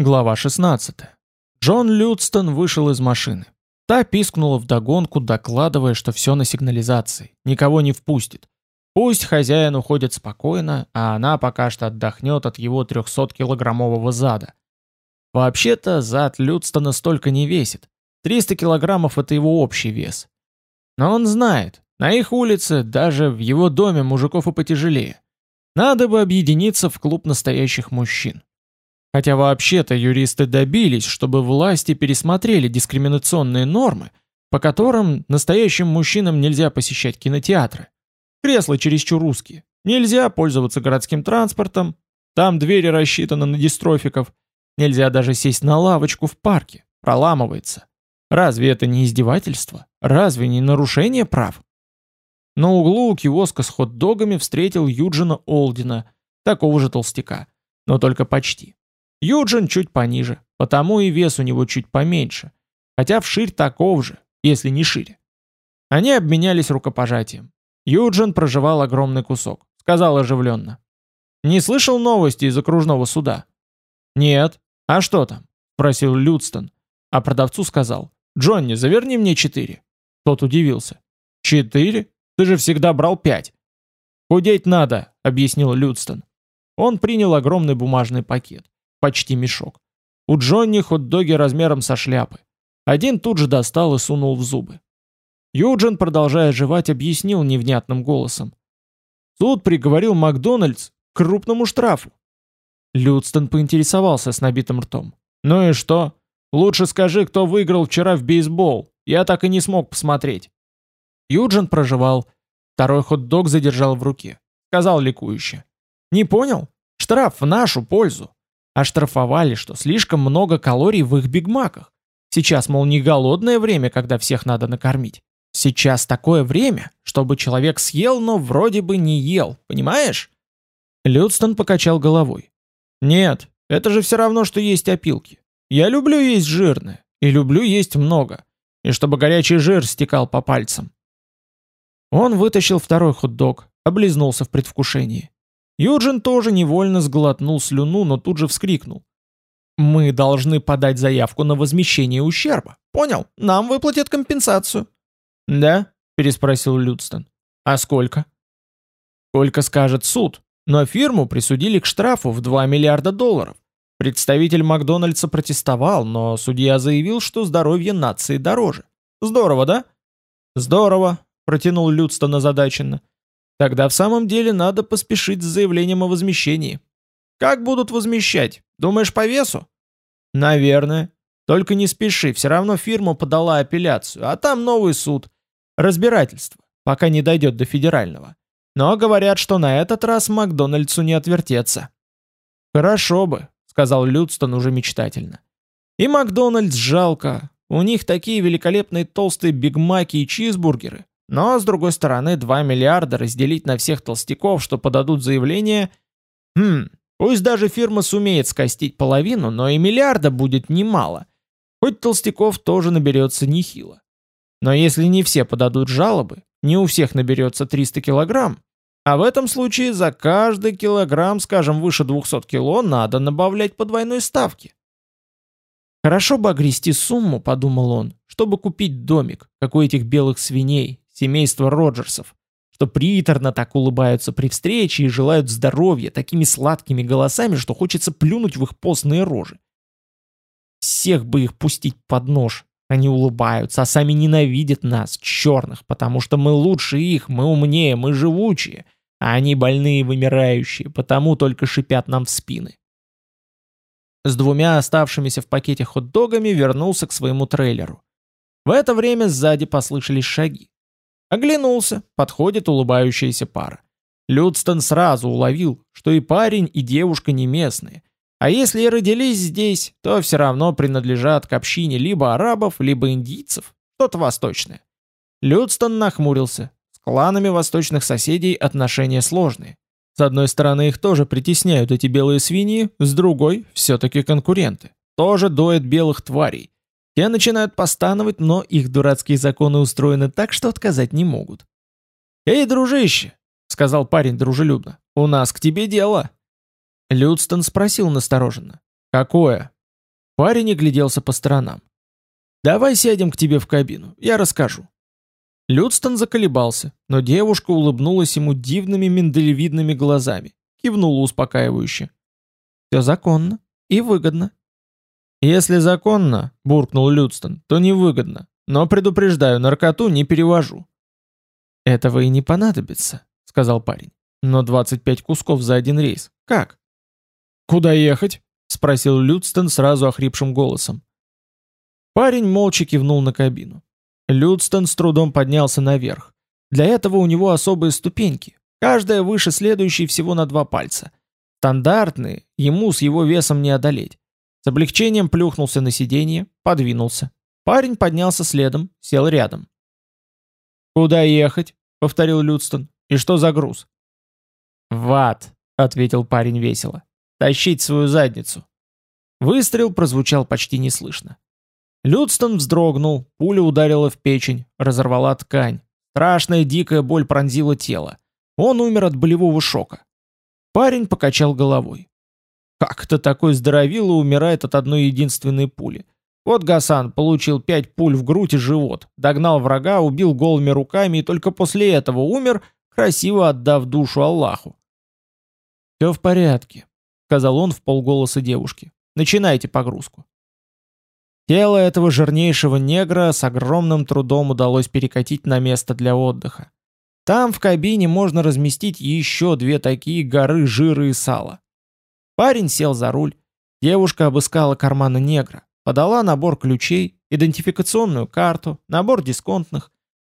Глава 16. Джон Людстон вышел из машины. Та пискнула вдогонку, докладывая, что все на сигнализации, никого не впустит. Пусть хозяин уходит спокойно, а она пока что отдохнет от его 300-килограммового зада. Вообще-то зад Людстона столько не весит. 300 килограммов – это его общий вес. Но он знает, на их улице, даже в его доме мужиков и потяжелее. Надо бы объединиться в клуб настоящих мужчин. Хотя вообще-то юристы добились, чтобы власти пересмотрели дискриминационные нормы, по которым настоящим мужчинам нельзя посещать кинотеатры. Кресла чересчур узкие. Нельзя пользоваться городским транспортом. Там двери рассчитаны на дистрофиков. Нельзя даже сесть на лавочку в парке. Проламывается. Разве это не издевательство? Разве не нарушение прав? На углу у киоска с хот-догами встретил Юджина Олдина, такого же толстяка, но только почти. Юджин чуть пониже, потому и вес у него чуть поменьше, хотя вширь таков же, если не шире. Они обменялись рукопожатием. Юджин проживал огромный кусок, сказал оживленно. «Не слышал новости из окружного суда?» «Нет. А что там?» – спросил Людстон. А продавцу сказал. «Джонни, заверни мне четыре». Тот удивился. «Четыре? Ты же всегда брал пять». «Худеть надо», — объяснил Людстон. Он принял огромный бумажный пакет почти мешок. У Джонни хот-доги размером со шляпы. Один тут же достал и сунул в зубы. Юджин, продолжая жевать, объяснил невнятным голосом. Суд приговорил Макдональдс к крупному штрафу. Людстон поинтересовался с набитым ртом. «Ну и что? Лучше скажи, кто выиграл вчера в бейсбол. Я так и не смог посмотреть». Юджин проживал. Второй хот-дог задержал в руке. Сказал ликующе. «Не понял? Штраф в нашу пользу. Оштрафовали, что слишком много калорий в их бигмаках. Сейчас, мол, не голодное время, когда всех надо накормить. Сейчас такое время, чтобы человек съел, но вроде бы не ел, понимаешь? Людстон покачал головой. Нет, это же все равно, что есть опилки. Я люблю есть жирное, и люблю есть много, и чтобы горячий жир стекал по пальцам. Он вытащил второй хот-дог, облизнулся в предвкушении. Юджин тоже невольно сглотнул слюну, но тут же вскрикнул. «Мы должны подать заявку на возмещение ущерба. Понял? Нам выплатят компенсацию». «Да?» – переспросил Людстон. «А сколько?» «Сколько скажет суд. Но фирму присудили к штрафу в 2 миллиарда долларов. Представитель Макдональдса протестовал, но судья заявил, что здоровье нации дороже. Здорово, да?» «Здорово», – протянул Людстон озадаченно. Тогда в самом деле надо поспешить с заявлением о возмещении. Как будут возмещать? Думаешь, по весу? Наверное. Только не спеши, все равно фирма подала апелляцию, а там новый суд. Разбирательство, пока не дойдет до федерального. Но говорят, что на этот раз Макдональдсу не отвертеться. Хорошо бы, сказал Людстон уже мечтательно. И Макдональдс жалко. У них такие великолепные толстые бигмаки и чизбургеры. Но, с другой стороны, 2 миллиарда разделить на всех толстяков, что подадут заявление... Хм, пусть даже фирма сумеет скостить половину, но и миллиарда будет немало. Хоть толстяков тоже наберется нехило. Но если не все подадут жалобы, не у всех наберется 300 килограмм, а в этом случае за каждый килограмм, скажем, выше 200 кило, надо набавлять по двойной ставке. Хорошо бы огрести сумму, подумал он, чтобы купить домик, как у этих белых свиней, семейство Роджерсов, что приторно так улыбаются при встрече и желают здоровья такими сладкими голосами, что хочется плюнуть в их постные рожи. Всех бы их пустить под нож. Они улыбаются, а сами ненавидят нас, черных, потому что мы лучше их, мы умнее, мы живучие, а они больные и вымирающие, потому только шипят нам в спины. С двумя оставшимися в пакете хот-догами вернулся к своему трейлеру. В это время сзади послышались шаги. Оглянулся, подходит улыбающаяся пара. Людстон сразу уловил, что и парень, и девушка не местные. А если и родились здесь, то все равно принадлежат к общине либо арабов, либо индийцев, что-то восточное. Людстон нахмурился. С кланами восточных соседей отношения сложные. С одной стороны, их тоже притесняют эти белые свиньи, с другой — все-таки конкуренты. Тоже доят белых тварей. Те начинают постановать, но их дурацкие законы устроены так, что отказать не могут. «Эй, дружище!» — сказал парень дружелюбно. «У нас к тебе дело!» Людстон спросил настороженно. «Какое?» Парень огляделся по сторонам. «Давай сядем к тебе в кабину, я расскажу». Людстон заколебался, но девушка улыбнулась ему дивными миндалевидными глазами, кивнула успокаивающе. «Все законно и выгодно». «Если законно», — буркнул Людстон, — «то невыгодно. Но предупреждаю, наркоту не перевожу». «Этого и не понадобится», — сказал парень. «Но 25 кусков за один рейс. Как?» «Куда ехать?» — спросил Людстон сразу охрипшим голосом. Парень молча кивнул на кабину. Людстон с трудом поднялся наверх. Для этого у него особые ступеньки, каждая выше следующей всего на два пальца. Стандартные, ему с его весом не одолеть. С облегчением плюхнулся на сиденье, подвинулся. Парень поднялся следом, сел рядом. «Куда ехать?» — повторил Людстон. «И что за груз?» «В ад», — ответил парень весело. «Тащить свою задницу». Выстрел прозвучал почти неслышно. Людстон вздрогнул, пуля ударила в печень, разорвала ткань. Страшная дикая боль пронзила тело. Он умер от болевого шока. Парень покачал головой. Как-то такой здоровило умирает от одной единственной пули. Вот Гасан получил пять пуль в грудь и живот, догнал врага, убил голыми руками и только после этого умер, красиво отдав душу Аллаху. «Все в порядке», — сказал он в полголоса девушке. «Начинайте погрузку». Тело этого жирнейшего негра с огромным трудом удалось перекатить на место для отдыха. Там в кабине можно разместить еще две такие горы жира и сала. Парень сел за руль. Девушка обыскала карманы негра, подала набор ключей, идентификационную карту, набор дисконтных.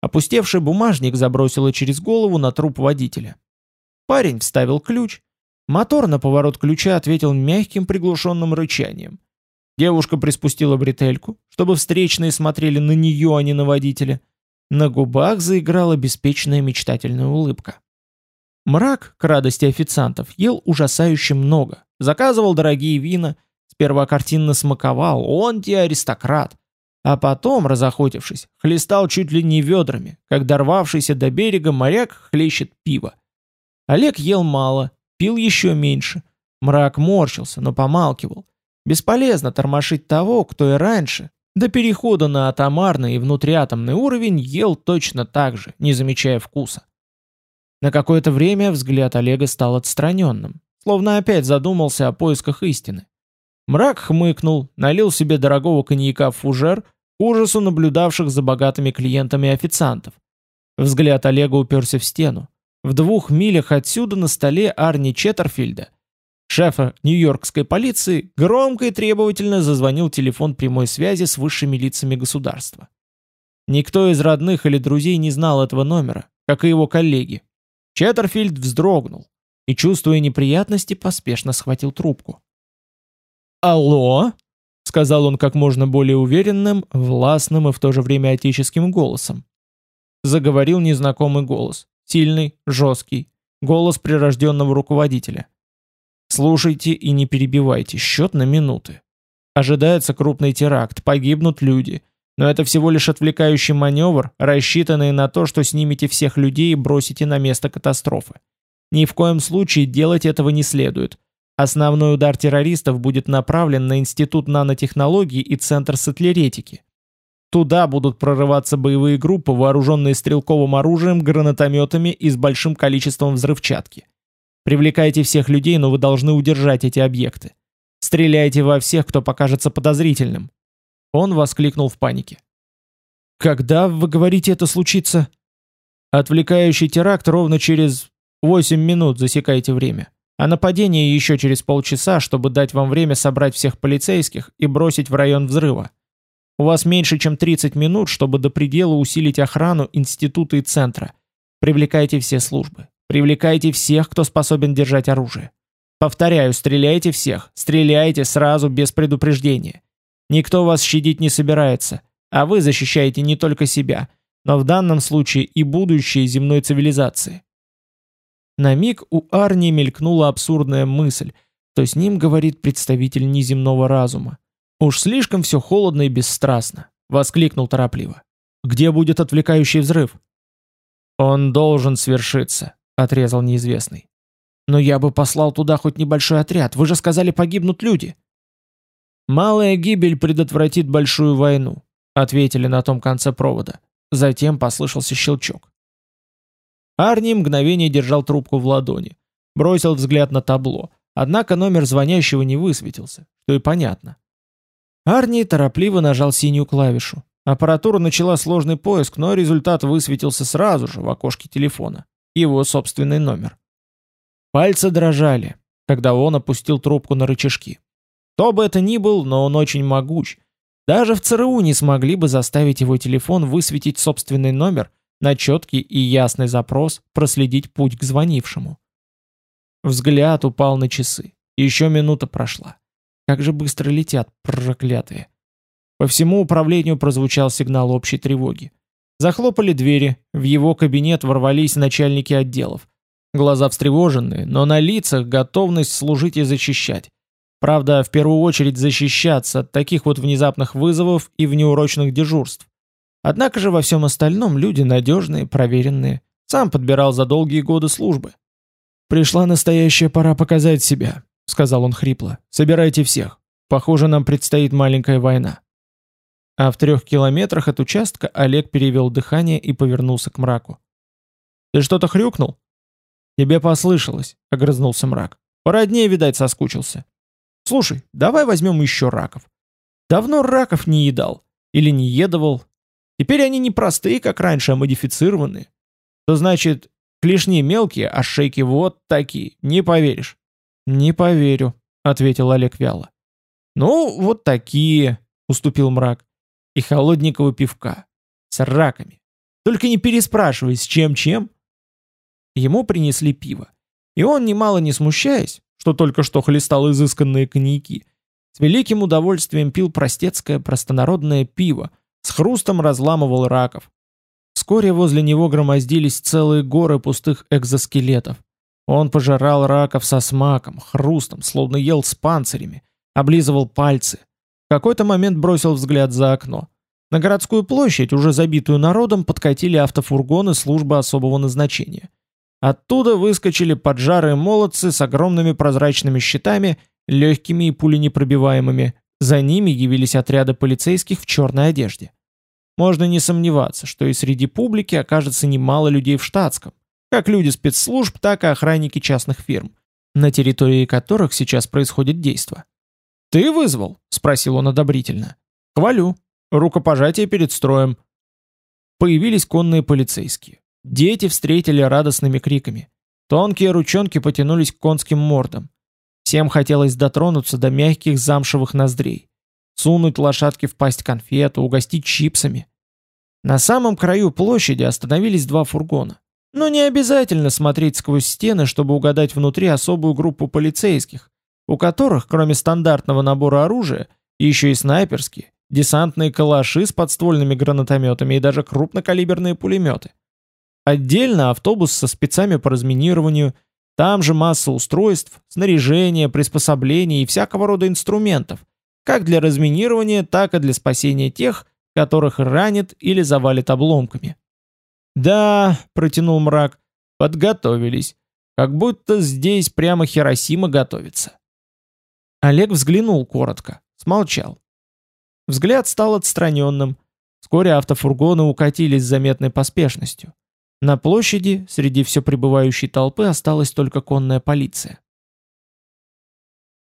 Опустевший бумажник забросила через голову на труп водителя. Парень вставил ключ. Мотор на поворот ключа ответил мягким приглушенным рычанием. Девушка приспустила бретельку, чтобы встречные смотрели на нее, а не на водителя. На губах заиграла беспечная мечтательная улыбка. Мрак, к радости официантов, ел ужасающе много. Заказывал дорогие вина, сперва картинно смаковал, он те аристократ. А потом, разохотившись, хлестал чуть ли не ведрами, как дорвавшийся до берега моряк хлещет пиво. Олег ел мало, пил еще меньше. Мрак морщился, но помалкивал. Бесполезно тормошить того, кто и раньше, до перехода на атомарный и внутриатомный уровень, ел точно так же, не замечая вкуса. На какое-то время взгляд Олега стал отстраненным, словно опять задумался о поисках истины. Мрак хмыкнул, налил себе дорогого коньяка в фужер, ужасу наблюдавших за богатыми клиентами официантов. Взгляд Олега уперся в стену. В двух милях отсюда на столе Арни Четтерфильда шефа нью-йоркской полиции, громко и требовательно зазвонил телефон прямой связи с высшими лицами государства. Никто из родных или друзей не знал этого номера, как и его коллеги. Четтерфильд вздрогнул и, чувствуя неприятности, поспешно схватил трубку. «Алло?» — сказал он как можно более уверенным, властным и в то же время отеческим голосом. Заговорил незнакомый голос, сильный, жесткий, голос прирожденного руководителя. Слушайте и не перебивайте, счет на минуты. Ожидается крупный теракт, погибнут люди. Но это всего лишь отвлекающий маневр, рассчитанный на то, что снимете всех людей и бросите на место катастрофы. Ни в коем случае делать этого не следует. Основной удар террористов будет направлен на Институт нанотехнологий и Центр сатлеретики. Туда будут прорываться боевые группы, вооруженные стрелковым оружием, гранатометами и с большим количеством взрывчатки. Привлекайте всех людей, но вы должны удержать эти объекты. Стреляйте во всех, кто покажется подозрительным. Он воскликнул в панике. Когда, вы говорите, это случится? Отвлекающий теракт ровно через 8 минут, засекайте время. А нападение еще через полчаса, чтобы дать вам время собрать всех полицейских и бросить в район взрыва. У вас меньше, чем 30 минут, чтобы до предела усилить охрану института и центра. Привлекайте все службы. Привлекайте всех, кто способен держать оружие. Повторяю, стреляйте всех, стреляйте сразу без предупреждения. Никто вас щадить не собирается, а вы защищаете не только себя, но в данном случае и будущее земной цивилизации. На миг у Арни мелькнула абсурдная мысль, что с ним говорит представитель неземного разума. Уж слишком все холодно и бесстрастно, воскликнул торопливо. Где будет отвлекающий взрыв? Он должен свершиться, отрезал неизвестный. Но я бы послал туда хоть небольшой отряд. Вы же сказали, погибнут люди. «Малая гибель предотвратит большую войну», — ответили на том конце провода. Затем послышался щелчок. Арни мгновение держал трубку в ладони. Бросил взгляд на табло. Однако номер звонящего не высветился, что и понятно. Арни торопливо нажал синюю клавишу. Аппаратура начала сложный поиск, но результат высветился сразу же в окошке телефона. Его собственный номер. Пальцы дрожали, когда он опустил трубку на рычажки. Кто бы это ни был, но он очень могуч. Даже в ЦРУ не смогли бы заставить его телефон высветить собственный номер, на четкий и ясный запрос проследить путь к звонившему. Взгляд упал на часы. Еще минута прошла. Как же быстро летят, проклятые. По всему управлению прозвучал сигнал общей тревоги. Захлопали двери, в его кабинет ворвались начальники отделов. Глаза встревоженные, но на лицах готовность служить и защищать. Правда, в первую очередь защищаться от таких вот внезапных вызовов и внеурочных дежурств. Однако же во всем остальном люди надежные, проверенные. Сам подбирал за долгие годы службы. «Пришла настоящая пора показать себя», — сказал он хрипло. «Собирайте всех. Похоже, нам предстоит маленькая война». А в трех километрах от участка Олег перевел дыхание и повернулся к мраку. «Ты что-то хрюкнул?» «Тебе послышалось», — огрызнулся мрак. «Породнее, видать, соскучился. Слушай, давай возьмем еще раков. Давно раков не едал. Или не едовал. Теперь они не простые, как раньше, а модифицированные. То значит, клешни мелкие, а шейки вот такие. Не поверишь». «Не поверю», — ответил Олег вяло. «Ну, вот такие», — уступил мрак и холодненького пивка. С раками. Только не переспрашивай, с чем-чем. Ему принесли пиво. И он, немало не смущаясь, что только что хлестал изысканные коньяки, с великим удовольствием пил простецкое простонародное пиво, с хрустом разламывал раков. Вскоре возле него громоздились целые горы пустых экзоскелетов. Он пожирал раков со смаком, хрустом, словно ел с панцирями, облизывал пальцы, в какой-то момент бросил взгляд за окно. На городскую площадь, уже забитую народом, подкатили автофургоны службы особого назначения. Оттуда выскочили поджарые молодцы с огромными прозрачными щитами, легкими и пуленепробиваемыми. За ними явились отряды полицейских в черной одежде. Можно не сомневаться, что и среди публики окажется немало людей в штатском, как люди спецслужб, так и охранники частных фирм, на территории которых сейчас происходит действо. «Ты вызвал?» — спросил он одобрительно. «Хвалю. Рукопожатие перед строем». Появились конные полицейские. Дети встретили радостными криками. Тонкие ручонки потянулись к конским мордам. Всем хотелось дотронуться до мягких замшевых ноздрей. Сунуть лошадке в пасть конфету, угостить чипсами. На самом краю площади остановились два фургона. Но не обязательно смотреть сквозь стены, чтобы угадать внутри особую группу полицейских, у которых, кроме стандартного набора оружия, еще и снайперские, десантные калаши с подствольными гранатометами и даже крупнокалиберные пулеметы. Отдельно автобус со спецами по разминированию, там же масса устройств, снаряжения, приспособлений и всякого рода инструментов, как для разминирования, так и для спасения тех, которых ранит или завалит обломками. «Да», — протянул мрак, — «подготовились. Как будто здесь прямо Хиросима готовится». Олег взглянул коротко, смолчал. Взгляд стал отстраненным. Вскоре автофургоны укатились с заметной поспешностью. На площади, среди все пребывающей толпы, осталась только конная полиция.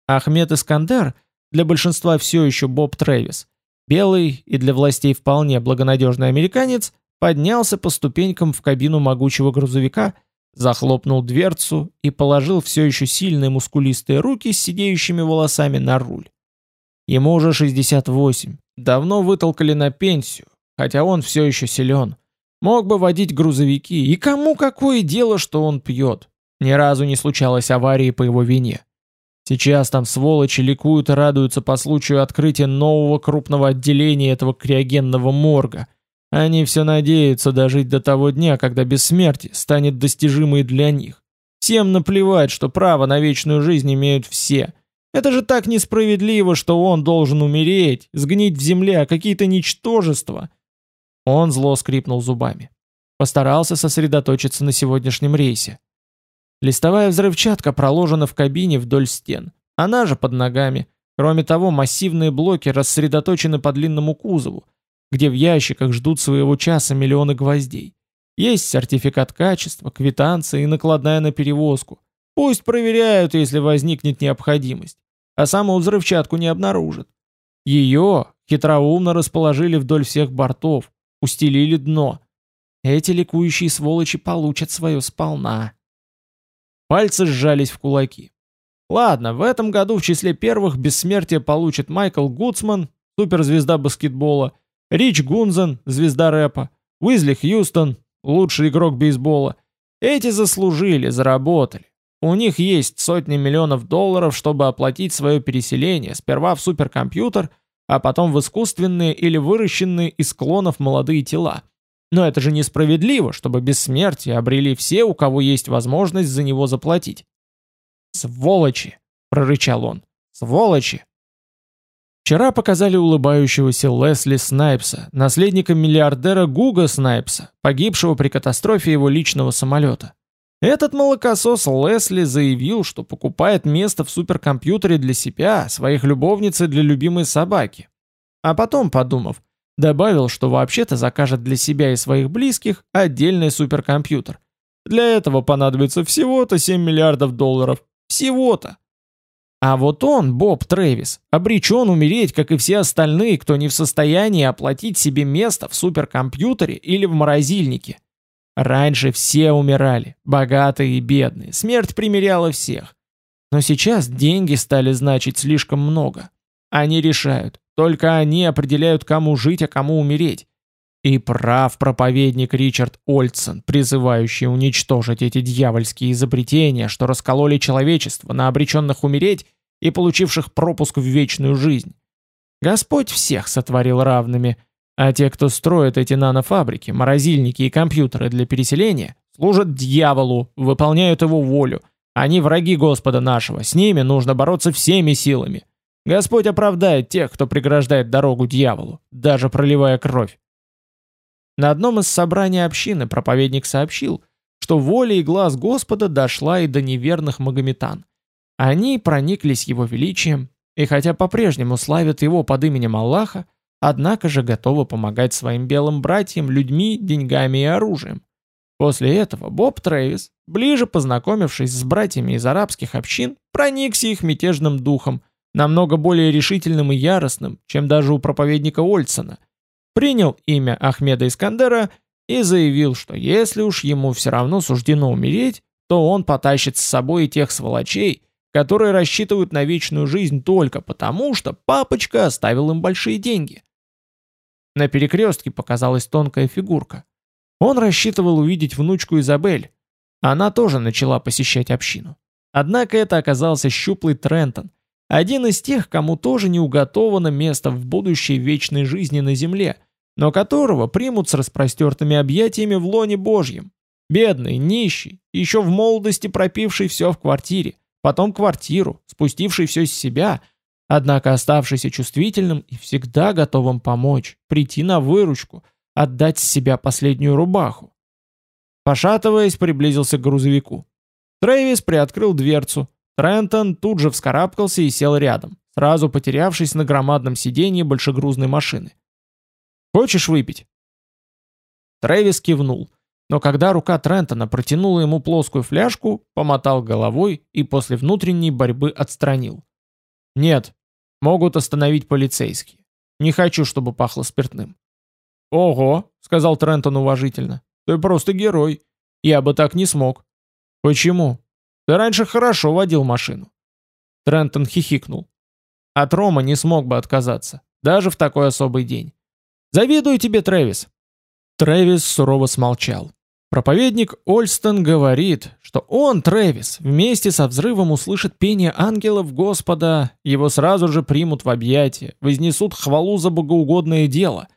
Ахмед Искандер, для большинства все еще Боб Трэвис, белый и для властей вполне благонадежный американец, поднялся по ступенькам в кабину могучего грузовика захлопнул дверцу и положил все еще сильные мускулистые руки с сидеющими волосами на руль. Ему уже 68, давно вытолкали на пенсию, хотя он все еще силен. Мог бы водить грузовики, и кому какое дело, что он пьет? Ни разу не случалось аварии по его вине. Сейчас там сволочи ликуют и радуются по случаю открытия нового крупного отделения этого криогенного морга – они все надеются дожить до того дня, когда бессмертие станет достижимой для них. Всем наплевать, что право на вечную жизнь имеют все. Это же так несправедливо, что он должен умереть, сгнить в земле, а какие-то ничтожества. Он зло скрипнул зубами. Постарался сосредоточиться на сегодняшнем рейсе. Листовая взрывчатка проложена в кабине вдоль стен. Она же под ногами. Кроме того, массивные блоки рассредоточены по длинному кузову, где в ящиках ждут своего часа миллионы гвоздей. Есть сертификат качества, квитанция и накладная на перевозку. Пусть проверяют, если возникнет необходимость, а саму взрывчатку не обнаружат. Ее хитроумно расположили вдоль всех бортов, устелили дно. Эти ликующие сволочи получат свое сполна. Пальцы сжались в кулаки. Ладно, в этом году в числе первых бессмертие получит Майкл Гудсман, суперзвезда баскетбола, Рич Гунзен, звезда рэпа, Уизли Хьюстон, лучший игрок бейсбола. Эти заслужили, заработали. У них есть сотни миллионов долларов, чтобы оплатить свое переселение сперва в суперкомпьютер, а потом в искусственные или выращенные из клонов молодые тела. Но это же несправедливо, чтобы бессмертие обрели все, у кого есть возможность за него заплатить. «Сволочи!» — прорычал он. «Сволочи!» Вчера показали улыбающегося Лесли Снайпса, наследника миллиардера Гуга Снайпса, погибшего при катастрофе его личного самолета. Этот молокосос Лесли заявил, что покупает место в суперкомпьютере для себя, своих любовниц и для любимой собаки. А потом, подумав, добавил, что вообще-то закажет для себя и своих близких отдельный суперкомпьютер. Для этого понадобится всего-то 7 миллиардов долларов. Всего-то. А вот он, Боб Трэвис, обречен умереть, как и все остальные, кто не в состоянии оплатить себе место в суперкомпьютере или в морозильнике. Раньше все умирали, богатые и бедные, смерть примеряла всех. Но сейчас деньги стали значить слишком много. Они решают, только они определяют, кому жить, а кому умереть. И прав проповедник Ричард Ольдсон, призывающий уничтожить эти дьявольские изобретения, что раскололи человечество на обреченных умереть и получивших пропуск в вечную жизнь. Господь всех сотворил равными – а те, кто строит эти нанофабрики, морозильники и компьютеры для переселения, служат дьяволу, выполняют его волю. Они враги Господа нашего, с ними нужно бороться всеми силами. Господь оправдает тех, кто преграждает дорогу дьяволу, даже проливая кровь. На одном из собраний общины проповедник сообщил, что воля и глаз Господа дошла и до неверных магометан. Они прониклись его величием, и хотя по-прежнему славят его под именем Аллаха, однако же готовы помогать своим белым братьям людьми, деньгами и оружием. После этого Боб Трэвис, ближе познакомившись с братьями из арабских общин, проникся их мятежным духом, намного более решительным и яростным, чем даже у проповедника Ольцена, принял имя Ахмеда Искандера и заявил, что если уж ему все равно суждено умереть, то он потащит с собой и тех сволочей, которые рассчитывают на вечную жизнь только потому, что папочка оставил им большие деньги. На перекрестке показалась тонкая фигурка. Он рассчитывал увидеть внучку Изабель. Она тоже начала посещать общину. Однако это оказался щуплый Трентон, один из тех, кому тоже не уготовано место в будущей вечной жизни на земле, но которого примут с распростертыми объятиями в лоне Божьем. Бедный, нищий, еще в молодости пропивший все в квартире, потом квартиру, спустивший все с себя – однако оставшийся чувствительным и всегда готовым помочь, прийти на выручку, отдать с себя последнюю рубаху. Пошатываясь, приблизился к грузовику. Трэвис приоткрыл дверцу. Трентон тут же вскарабкался и сел рядом, сразу потерявшись на громадном сиденье большегрузной машины. «Хочешь выпить?» Трэвис кивнул, но когда рука Трентона протянула ему плоскую фляжку, помотал головой и после внутренней борьбы отстранил. «Нет, могут остановить полицейские. Не хочу, чтобы пахло спиртным». «Ого», — сказал Трентон уважительно, — «ты просто герой. Я бы так не смог». «Почему? Ты раньше хорошо водил машину». Трентон хихикнул. От Рома не смог бы отказаться, даже в такой особый день. «Завидую тебе, Трэвис». Трэвис сурово смолчал. Проповедник Ольстон говорит, что он, Трэвис, вместе со взрывом услышит пение ангелов Господа, его сразу же примут в объятия, вознесут хвалу за богоугодное дело.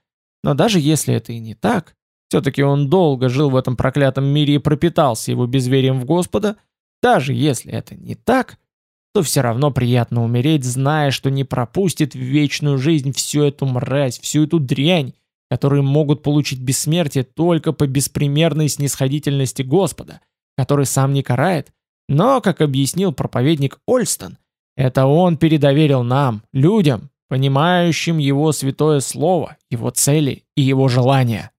Но даже если это и не так, все-таки он долго жил в этом проклятом мире и пропитался его безверием в Господа, даже если это не так, то все равно приятно умереть, зная, что не пропустит в вечную жизнь всю эту мразь, всю эту дрянь, которые могут получить бессмертие только по беспримерной снисходительности Господа, который сам не карает, но, как объяснил проповедник Ольстон, Это он передоверил нам, людям, понимающим его святое слово, его цели и его желания.